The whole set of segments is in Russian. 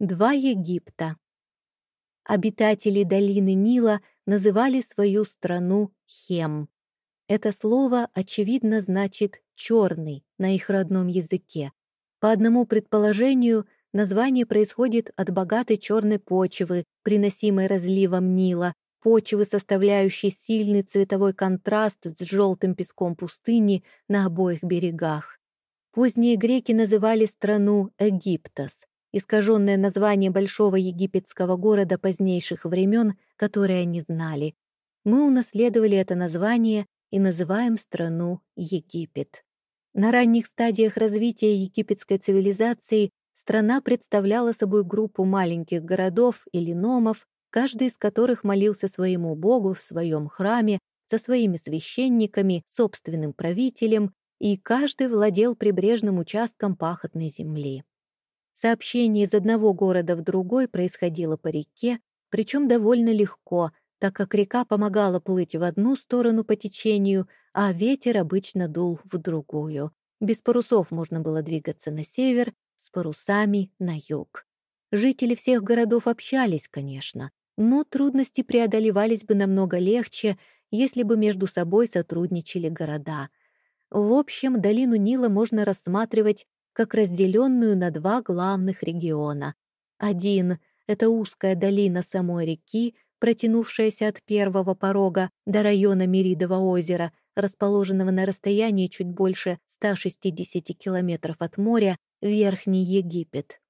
Два Египта. Обитатели долины Нила называли свою страну Хем. Это слово, очевидно, значит «черный» на их родном языке. По одному предположению, название происходит от богатой черной почвы, приносимой разливом Нила, почвы, составляющей сильный цветовой контраст с желтым песком пустыни на обоих берегах. Поздние греки называли страну Египтос, искаженное название большого египетского города позднейших времен, которые они знали. Мы унаследовали это название и называем страну Египет. На ранних стадиях развития египетской цивилизации страна представляла собой группу маленьких городов или номов, каждый из которых молился своему богу в своем храме, со своими священниками, собственным правителем, и каждый владел прибрежным участком пахотной земли. Сообщение из одного города в другой происходило по реке, причем довольно легко, так как река помогала плыть в одну сторону по течению, а ветер обычно дул в другую. Без парусов можно было двигаться на север, с парусами — на юг. Жители всех городов общались, конечно, но трудности преодолевались бы намного легче, если бы между собой сотрудничали города. В общем, долину Нила можно рассматривать как разделенную на два главных региона. Один — это узкая долина самой реки, протянувшаяся от первого порога до района Меридова озера, расположенного на расстоянии чуть больше 160 километров от моря, Верхний Египет.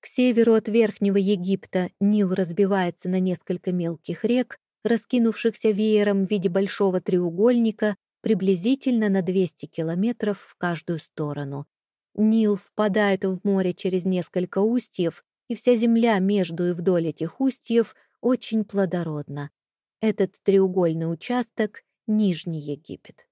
К северу от Верхнего Египта Нил разбивается на несколько мелких рек, раскинувшихся веером в виде большого треугольника приблизительно на 200 километров в каждую сторону. Нил впадает в море через несколько устьев, и вся земля между и вдоль этих устьев очень плодородна. Этот треугольный участок — Нижний Египет.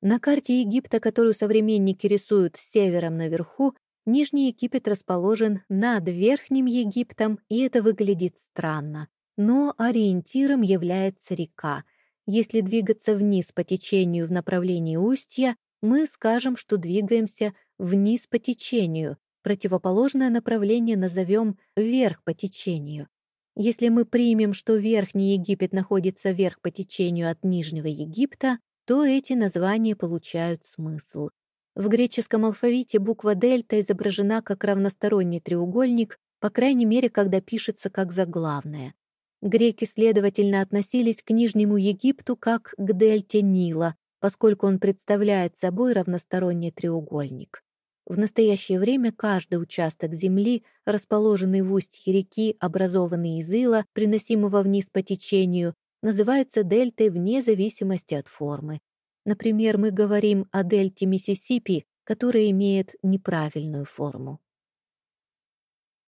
На карте Египта, которую современники рисуют с севером наверху, Нижний Египет расположен над Верхним Египтом, и это выглядит странно. Но ориентиром является река. Если двигаться вниз по течению в направлении устья, мы скажем, что двигаемся вниз по течению, противоположное направление назовем вверх по течению. Если мы примем, что Верхний Египет находится вверх по течению от Нижнего Египта, то эти названия получают смысл. В греческом алфавите буква дельта изображена как равносторонний треугольник, по крайней мере, когда пишется как заглавная. Греки, следовательно, относились к Нижнему Египту как к дельте Нила, поскольку он представляет собой равносторонний треугольник. В настоящее время каждый участок земли, расположенный в устье реки, образованный из ила, приносимого вниз по течению, называется дельтой вне зависимости от формы. Например, мы говорим о дельте Миссисипи, которая имеет неправильную форму.